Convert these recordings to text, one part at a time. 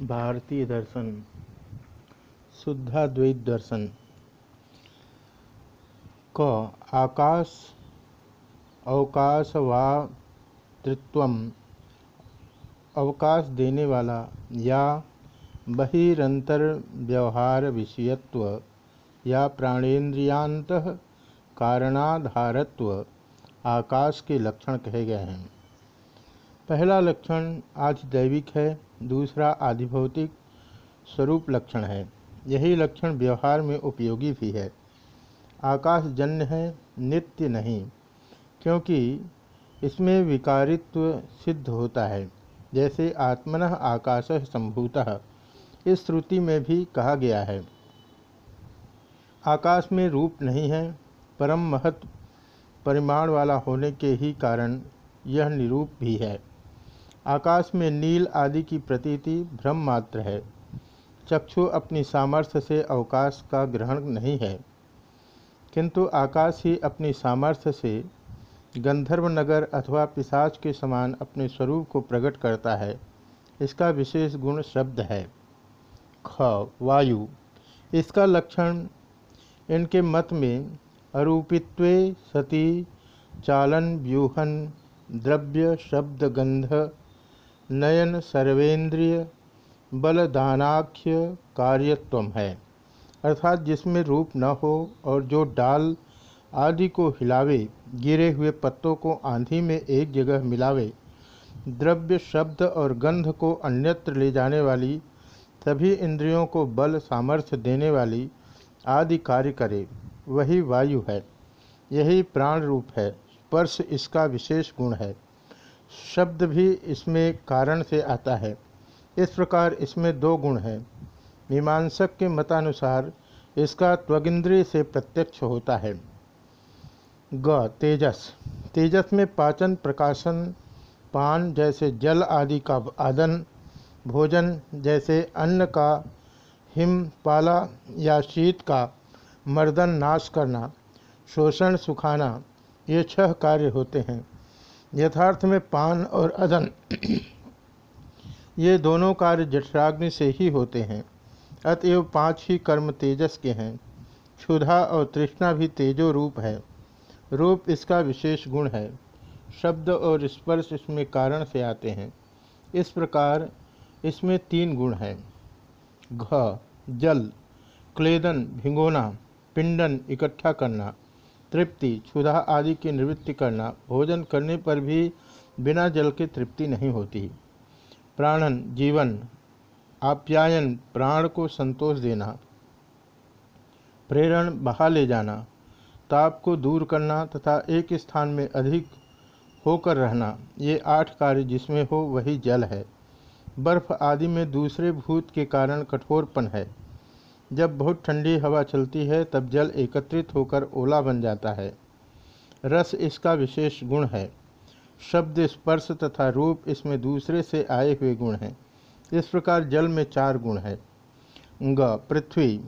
भारतीय दर्शन, शुद्धाद्वैत दर्शन। क, आकाश अवकाशवातृत्व अवकाश देने वाला या बहिरंतर व्यवहार विषयत्व या प्राणेन्द्रियांत कारणाधारत्व आकाश के लक्षण कहे गए हैं। पहला लक्षण आज दैविक है। दूसरा आधिभौतिक स्वरूप लक्षण है। यही लक्षण व्यवहार में उपयोगी भी है। आकाश जन्य है, नित्य नहीं, क्योंकि इसमें विकारित्व सिद्ध होता है। जैसे आत्मन आकाश संभूतः, इस श्रुति में भी कहा गया है। आकाश में रूप नहीं है, परम महत्व परिमाण वाला होने के ही कारण यह निरूप भी है। आकाश में नील आदि की प्रतीति भ्रम मात्र है। चक्षु अपनी सामर्थ्य से अवकाश का ग्रहण नहीं है। किंतु आकाश ही अपनी सामर्थ्य से गंधर्व नगर अथवा पिशाच के समान अपने स्वरूप को प्रकट करता है। इसका विशेष गुण शब्द है। ख, वायु। इसका लक्षण इनके मत में अरूपित्वे सती चालन व्यूहन द्रव्य शब्द गंध नयन सर्वेंद्रिय बलदानाख्य कार्यत्व है। अर्थात जिसमें रूप न हो और जो डाल आदि को हिलावे, गिरे हुए पत्तों को आंधी में एक जगह मिलावे, द्रव्य शब्द और गंध को अन्यत्र ले जाने वाली, सभी इंद्रियों को बल, सामर्थ्य देने वाली आदि कार्य करे, वही वायु है। यही प्राण रूप है। स्पर्श इसका विशेष गुण है। शब्द भी इसमें कारण से आता है। इस प्रकार इसमें दो गुण हैं। मीमांसक के मतानुसार इसका त्वगिंद्रिय से प्रत्यक्ष होता है। ग, तेजस। तेजस में पाचन, प्रकाशन, पान जैसे जल आदि का आदन, भोजन जैसे अन्न का, हिम, पाला या शीत का मर्दन नाश करना, शोषण सुखाना, ये छह कार्य होते हैं। यथार्थ में पान और अदन ये दोनों कार्य जठराग्नि से ही होते हैं। अतएव पाँच ही कर्म तेजस के हैं। क्षुधा और तृष्णा भी तेजो रूप है। रूप इसका विशेष गुण है। शब्द और स्पर्श इसमें कारण से आते हैं। इस प्रकार इसमें तीन गुण हैं। घ, जल, क्लेदन, भिंगोना, पिंडन इकट्ठा करना। तृप्ति, क्षुधा आदि की निवृत्ति करना, भोजन करने पर भी बिना जल के तृप्ति नहीं होती। प्राणन, जीवन, आप्यायन, प्राण को संतोष देना। प्रेरण, बहा ले जाना। ताप को दूर करना तथा एक स्थान में अधिक होकर रहना, ये आठ कार्य जिसमें हो वही जल है। बर्फ़ आदि में दूसरे भूत के कारण कठोरपन है। जब बहुत ठंडी हवा चलती है, तब जल एकत्रित होकर ओला बन जाता है। रस इसका विशेष गुण है। शब्द स्पर्श तथा रूप इसमें दूसरे से आए हुए गुण हैं। इस प्रकार जल में चार गुण है। ग, पृथ्वी।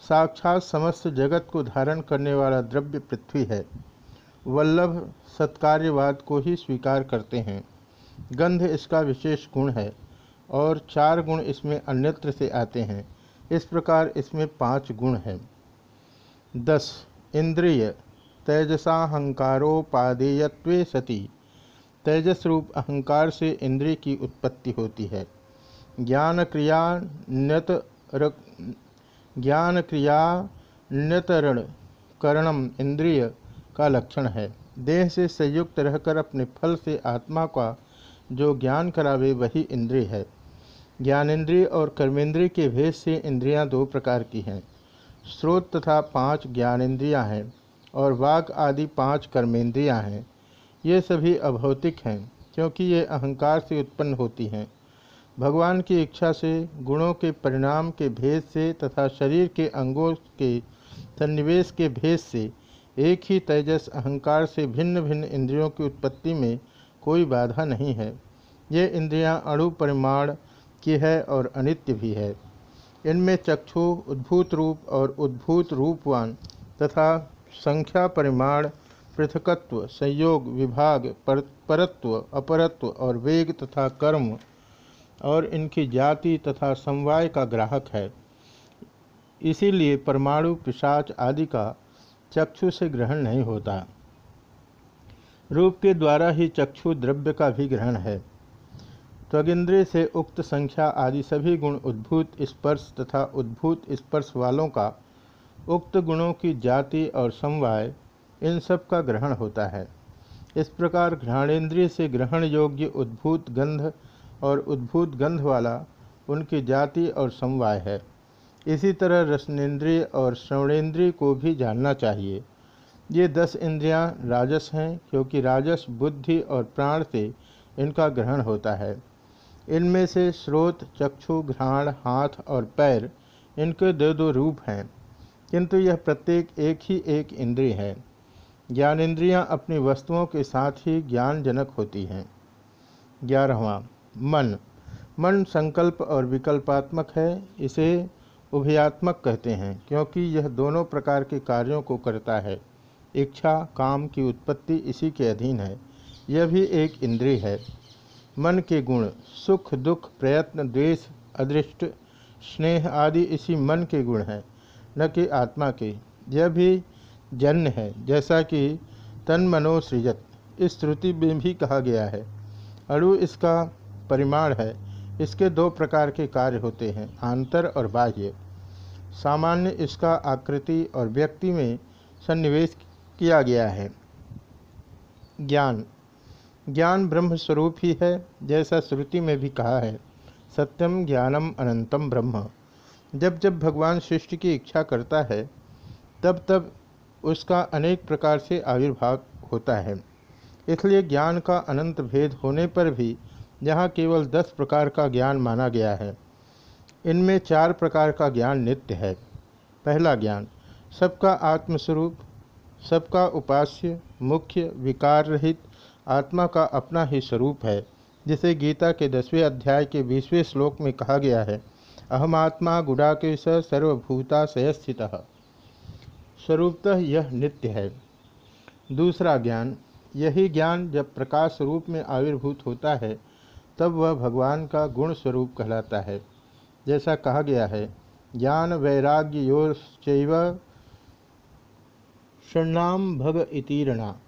साक्षात समस्त जगत को धारण करने वाला द्रव्य पृथ्वी है। वल्लभ सत्कार्यवाद को ही स्वीकार करते हैं। गंध इसका विशेष गुण है और चार गुण इसमें अन्यत्र से आते हैं। इस प्रकार इसमें पाँच गुण हैं। दस, इंद्रिय, तेजसाहंकारोपादेयत्व सती। तेजस रूप अहंकार से इंद्रिय की उत्पत्ति होती है। ज्ञान क्रिया न्यत ज्ञान क्रिया न्यतरण करणम इंद्रिय का लक्षण है। देह से संयुक्त रहकर अपने फल से आत्मा का जो ज्ञान करावे वही इंद्रिय है। ज्ञानेन्द्रिय और कर्मेंद्रिय के भेद से इंद्रियाँ दो प्रकार की हैं। स्रोत तथा पाँच ज्ञानेन्द्रियाँ हैं और वाक आदि पाँच कर्मेंद्रियाँ हैं। ये सभी अभौतिक हैं, क्योंकि ये अहंकार से उत्पन्न होती हैं। भगवान की इच्छा से, गुणों के परिणाम के भेद से तथा शरीर के अंगों के सन्निवेश के भेद से एक ही तेजस अहंकार से भिन्न भिन्न इंद्रियों की उत्पत्ति में कोई बाधा नहीं है। ये इंद्रियाँ अणु, परिमाण की है और अनित्य भी है। इनमें चक्षु उद्भूत रूप और उद्भूत रूपवान तथा संख्या परिमाण पृथकत्व संयोग विभाग पर, परत्व अपरत्व और वेग तथा कर्म और इनकी जाति तथा समवाय का ग्राहक है। इसीलिए परमाणु पिशाच आदि का चक्षु से ग्रहण नहीं होता। रूप के द्वारा ही चक्षु द्रव्य का भी ग्रहण है। त्वगिंद्रिय से उक्त संख्या आदि सभी गुण उद्भूत स्पर्श तथा उद्भूत स्पर्श वालों का उक्त गुणों की जाति और समवाय इन सब का ग्रहण होता है। इस प्रकार घ्राणेन्द्रिय से ग्रहण योग्य उद्भूत गंध और उद्भूत गंध वाला उनकी जाति और समवाय है। इसी तरह रसनेन्द्रिय और श्रवणेन्द्रिय को भी जानना चाहिए। ये दस इंद्रियाँ राजस हैं, क्योंकि राजस बुद्धि और प्राण से इनका ग्रहण होता है। इनमें से स्रोत, चक्षु, घ्राण, हाथ और पैर इनके दो दो रूप हैं, किंतु यह प्रत्येक एक ही एक इंद्रिय है। ज्ञानेन्द्रियाँ अपनी वस्तुओं के साथ ही ज्ञानजनक होती हैं। ग्यारहवा, मन। मन संकल्प और विकल्पात्मक है, इसे उभयात्मक कहते हैं, क्योंकि यह दोनों प्रकार के कार्यों को करता है। इच्छा, काम की उत्पत्ति इसी के अधीन है, यह भी एक इंद्रिय है। मन के गुण, सुख, दुख, प्रयत्न, द्वेष, अदृष्ट, स्नेह आदि इसी मन के गुण हैं, न कि आत्मा के। यह भी जन्य है, जैसा कि तन मनोसृजत इस श्रुति में भी कहा गया है। अणु इसका परिमाण है। इसके दो प्रकार के कार्य होते हैं, आंतर और बाह्य। सामान्य इसका आकृति और व्यक्ति में सन्निवेश किया गया है। ज्ञान ज्ञान ब्रह्म स्वरूप ही है, जैसा श्रुति में भी कहा है। सत्यम ज्ञानम अनंतम ब्रह्म। जब जब भगवान सृष्टि की इच्छा करता है, तब तब उसका अनेक प्रकार से आविर्भाव होता है। इसलिए ज्ञान का अनंत भेद होने पर भी यहाँ केवल दस प्रकार का ज्ञान माना गया है। इनमें चार प्रकार का ज्ञान नित्य है। पहला ज्ञान, सबका आत्मस्वरूप, सबका उपास्य, मुख्य, विकार रहित आत्मा का अपना ही स्वरूप है, जिसे गीता के दसवें अध्याय के बीसवें श्लोक में कहा गया है। अहमात्मा गुडाकेश सर्वभूता से स्थित स्वरूपतः यह नित्य है। दूसरा ज्ञान, यही ज्ञान जब प्रकाश रूप में आविर्भूत होता है, तब वह भगवान का गुण स्वरूप कहलाता है। जैसा कहा गया है, ज्ञान वैराग्य योश्चैव षण्णाम भग इतीरणा।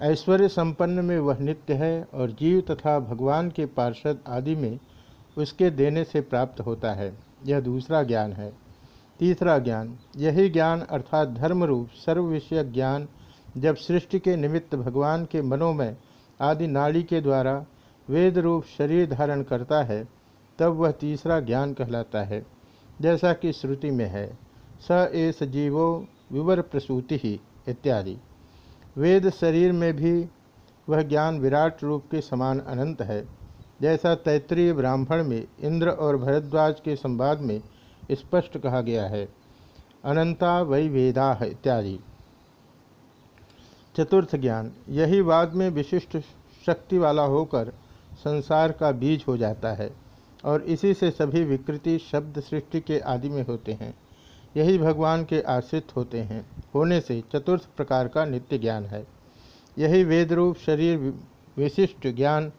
ऐश्वर्य संपन्न में वह नित्य है और जीव तथा भगवान के पार्षद आदि में उसके देने से प्राप्त होता है। यह दूसरा ज्ञान है। तीसरा ज्ञान, यही ज्ञान अर्थात धर्म रूप सर्व विषय ज्ञान, जब सृष्टि के निमित्त भगवान के मनोमय आदि नाड़ी के द्वारा वेद रूप शरीर धारण करता है, तब वह तीसरा ज्ञान कहलाता है। जैसा कि श्रुति में है, स एस जीवो विवर प्रसूति ही इत्यादि। वेद शरीर में भी वह ज्ञान विराट रूप के समान अनंत है। जैसा तैतरीय ब्राह्मण में इंद्र और भरद्वाज के संवाद में स्पष्ट कहा गया है, अनंता वै वेदा इत्यादि। चतुर्थ ज्ञान, यही वाद में विशिष्ट शक्ति वाला होकर संसार का बीज हो जाता है और इसी से सभी विकृति, शब्द सृष्टि के आदि में होते हैं। यही भगवान के आश्रित होते हैं। होने से चतुर्थ प्रकार का नित्य ज्ञान है। यही वेद रूप शरीर विशिष्ट ज्ञान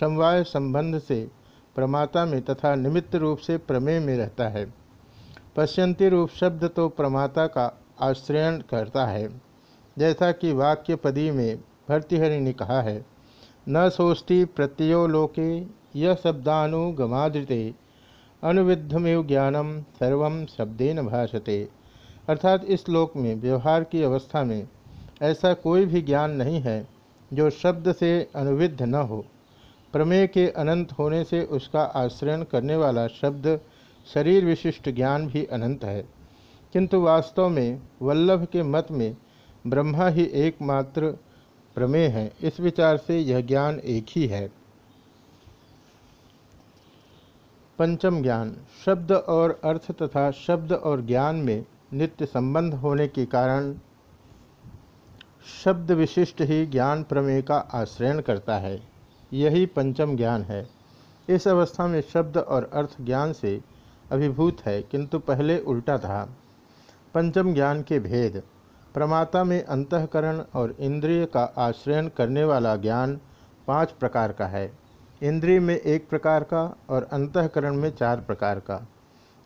समवाय संबंध से, प्रमाता में तथा निमित्त रूप से प्रमेय में रहता है। पश्यंती रूप शब्द तो प्रमाता का आश्रयण करता है। जैसा कि वाक्य पदी में भर्तृहरि ने कहा है, न सोस्ति प्रत्ययो लोके यह शब्दानुगमादृते अनुविद्धमेव ज्ञानम सर्व शब्देन भाषते। अर्थात इस श्लोक में, व्यवहार की अवस्था में, ऐसा कोई भी ज्ञान नहीं है जो शब्द से अनुविद्ध न हो। प्रमेय के अनंत होने से उसका आश्रयण करने वाला शब्द, शरीर विशिष्ट ज्ञान भी अनंत है। किंतु वास्तव में, वल्लभ के मत में, ब्रह्मा ही एकमात्र प्रमेय है। इस विचार से यह ज्ञान एक ही है। पंचम ज्ञान, शब्द और अर्थ तथा शब्द और ज्ञान में नित्य संबंध होने के कारण शब्द विशिष्ट ही ज्ञान प्रमेय का आश्रयण करता है। यही पंचम ज्ञान है। इस अवस्था में शब्द और अर्थ ज्ञान से अभिभूत है, किंतु पहले उल्टा था। पंचम ज्ञान के भेद, प्रमाता में अंतकरण और इंद्रिय का आश्रयन करने वाला ज्ञान पाँच प्रकार का है। इंद्रिय में एक प्रकार का और अंतकरण में चार प्रकार का।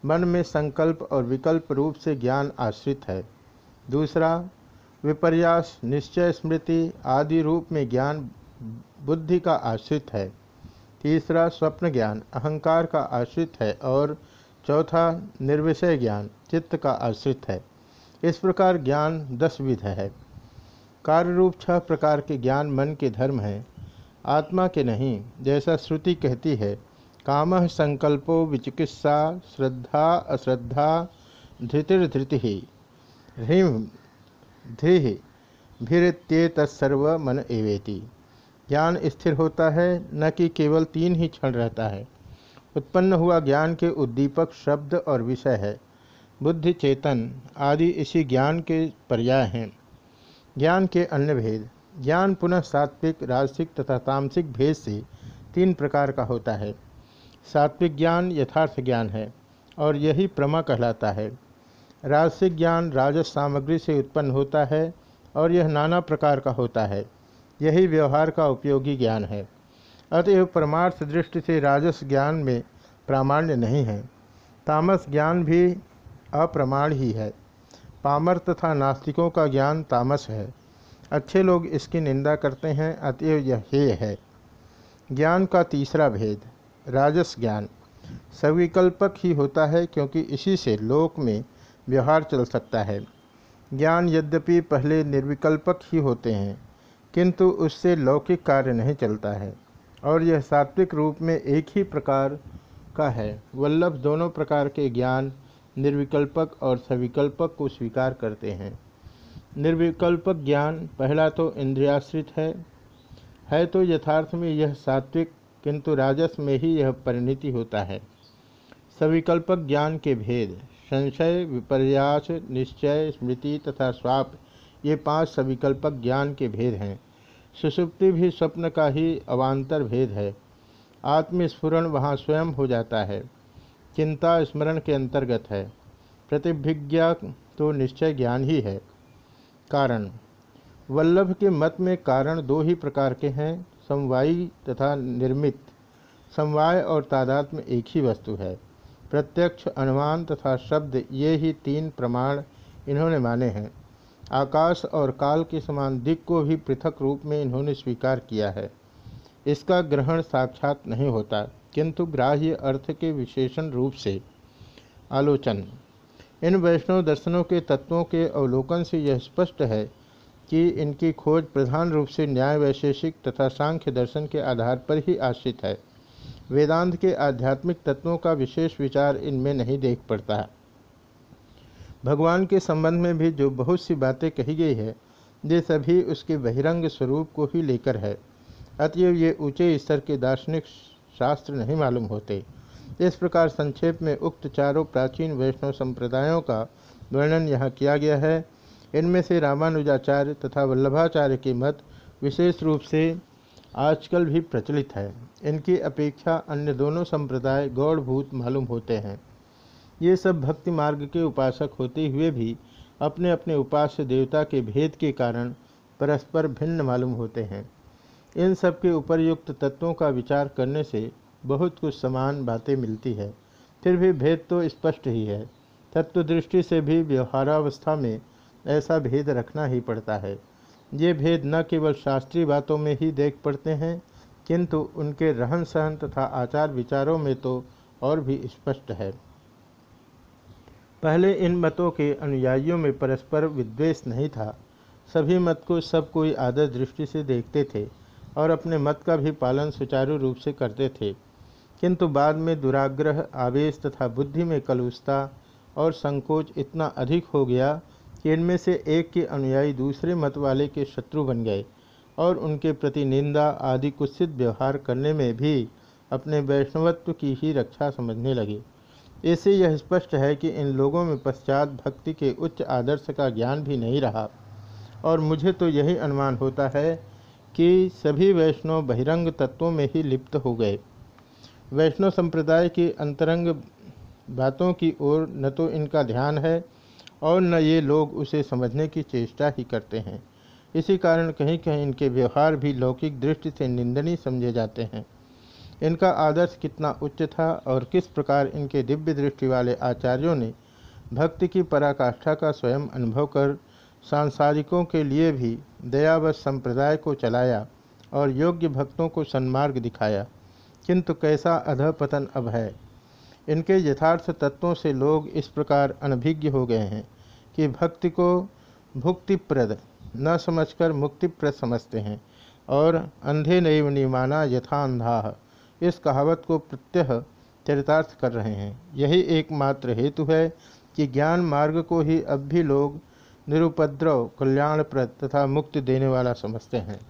मन में संकल्प और विकल्प रूप से ज्ञान आश्रित है। दूसरा, विपर्यास, निश्चय स्मृति आदि रूप में ज्ञान, बुद्धि का आश्रित है। तीसरा, स्वप्न ज्ञान, अहंकार का आश्रित है और चौथा, निर्विषय ज्ञान, चित्त का आश्रित है। इस प्रकार ज्ञान दस विध है। कार्य रूप छह प्रकार के ज्ञान मन के धर्म हैं। आत्मा के नहीं, जैसा श्रुति कहती है, काम संकल्पो विचिकित्सा, श्रद्धा, अश्रद्धा, धृतिर्धृति। ध्री भीरित्ये तत्सर्व मन एवेति। ज्ञान स्थिर होता है, न कि केवल तीन ही क्षण रहता है। उत्पन्न हुआ ज्ञान के उद्दीपक शब्द और विषय है। बुद्धि चेतन आदि इसी ज्ञान के पर्याय हैं। ज्ञान के अन्य भेद ज्ञान पुनः सात्विक, राजसिक तथा तामसिक भेद से तीन प्रकार का होता है। सात्विक ज्ञान यथार्थ ज्ञान है और यही प्रमा कहलाता है। राजसिक ज्ञान राजस सामग्री से उत्पन्न होता है और यह नाना प्रकार का होता है। यही व्यवहार का उपयोगी ज्ञान है। अतएव परमार्थ दृष्टि से राजस ज्ञान में प्रामाण्य नहीं है। तामस ज्ञान भी अप्रमाण ही है। पामर तथा नास्तिकों का ज्ञान तामस है। अच्छे लोग इसकी निंदा करते हैं, अतएव यह हेय है। ज्ञान का तीसरा भेद, राजस ज्ञान। सविकल्पक ही होता है क्योंकि इसी से लोक में व्यवहार चल सकता है। ज्ञान यद्यपि पहले निर्विकल्पक ही होते हैं, किंतु उससे लौकिक कार्य नहीं चलता है, और यह सात्विक रूप में एक ही प्रकार का है। वल्लभ दोनों प्रकार के ज्ञान निर्विकल्पक और सविकल्पक को स्वीकार करते हैं। निर्विकल्पक ज्ञान पहला तो इंद्रियाश्रित है है तो यथार्थ में यह सात्विक, किंतु राजस में ही यह परिणति होता है। सविकल्पक ज्ञान के भेद, संशय, विपर्यास, निश्चय, स्मृति तथा स्वाप, ये पाँच सविकल्पक ज्ञान के भेद हैं। सुसुप्ति भी स्वप्न का ही अवान्तर भेद है। आत्मस्फुरण वहाँ स्वयं हो जाता है। चिंता स्मरण के अंतर्गत है। प्रतिभिज्ञा तो निश्चय ज्ञान ही है। कारण। वल्लभ के मत में कारण दो ही प्रकार के हैं, समवायी तथा निर्मित। समवाय और तादात्म एक ही वस्तु है। प्रत्यक्ष, अनुमान तथा शब्द ये ही तीन प्रमाण इन्होंने माने हैं। आकाश और काल के समान दिक को भी पृथक रूप में इन्होंने स्वीकार किया है। इसका ग्रहण साक्षात नहीं होता, किंतु ग्राह्य अर्थ के विशेषण रूप से। आलोचन। इन वैष्णव दर्शनों के तत्वों के अवलोकन से यह स्पष्ट है कि इनकी खोज प्रधान रूप से न्याय वैशेषिक तथा सांख्य दर्शन के आधार पर ही आश्रित है। वेदांत के आध्यात्मिक तत्वों का विशेष विचार इनमें नहीं देख पड़ता। भगवान के संबंध में भी जो बहुत सी बातें कही गई है, ये सभी उसके बहिरंग स्वरूप को ही लेकर है। अतएव ये ऊँचे स्तर के दार्शनिक शास्त्र नहीं मालूम होते। इस प्रकार संक्षेप में उक्त चारों प्राचीन वैष्णव संप्रदायों का वर्णन यहाँ किया गया है। इनमें से रामानुजाचार्य तथा वल्लभाचार्य के मत विशेष रूप से आजकल भी प्रचलित है। इनकी अपेक्षा अन्य दोनों संप्रदाय गौड़भूत मालूम होते हैं। ये सब भक्ति मार्ग के उपासक होते हुए भी अपने अपने उपास्य देवता के भेद के कारण परस्पर भिन्न मालूम होते हैं। इन सब के उपरयुक्त तत्वों का विचार करने से बहुत कुछ समान बातें मिलती है। फिर भी भेद तो स्पष्ट ही है। तत्व दृष्टि से भी व्यवहारावस्था में ऐसा भेद रखना ही पड़ता है। ये भेद न केवल शास्त्रीय बातों में ही देख पड़ते हैं, किंतु उनके रहन सहन तथा आचार विचारों में तो और भी स्पष्ट है। पहले इन मतों के अनुयायियों में परस्पर विद्वेष नहीं था। सभी मत को सब कोई आदर दृष्टि से देखते थे और अपने मत का भी पालन सुचारू रूप से करते थे। किंतु बाद में दुराग्रह, आवेश तथा बुद्धि में कलुषता और संकोच इतना अधिक हो गया कि इनमें से एक के अनुयायी दूसरे मत वाले के शत्रु बन गए और उनके प्रति निंदा आदि कुत्सित व्यवहार करने में भी अपने वैष्णवत्व की ही रक्षा समझने लगे। ऐसे यह स्पष्ट है कि इन लोगों में पश्चात भक्ति के उच्च आदर्श का ज्ञान भी नहीं रहा। और मुझे तो यही अनुमान होता है कि सभी वैष्णव बहिरंग तत्वों में ही लिप्त हो गए। वैष्णव संप्रदाय की अंतरंग बातों की ओर न तो इनका ध्यान है और न ये लोग उसे समझने की चेष्टा ही करते हैं। इसी कारण कहीं कहीं इनके व्यवहार भी लौकिक दृष्टि से निंदनीय समझे जाते हैं। इनका आदर्श कितना उच्च था और किस प्रकार इनके दिव्य दृष्टि वाले आचार्यों ने भक्ति की पराकाष्ठा का स्वयं अनुभव कर सांसारिकों के लिए भी दयावश संप्रदाय को चलाया और योग्य भक्तों को सन्मार्ग दिखाया। किंतु कैसा अधपतन अब है? इनके यथार्थ तत्वों से लोग इस प्रकार अनभिज्ञ हो गए हैं कि भक्ति को भुक्तिप्रद, न समझकर मुक्तिप्रद समझते हैं और अंधे नैव निमाना यथा अंधा इस कहावत को प्रत्यह चरितार्थ कर रहे हैं। यही एकमात्र हेतु है कि ज्ञान मार्ग को ही अब भी लोग निरुपद्रव, कल्याणप्रद तथा मुक्ति देने वाला समझते हैं।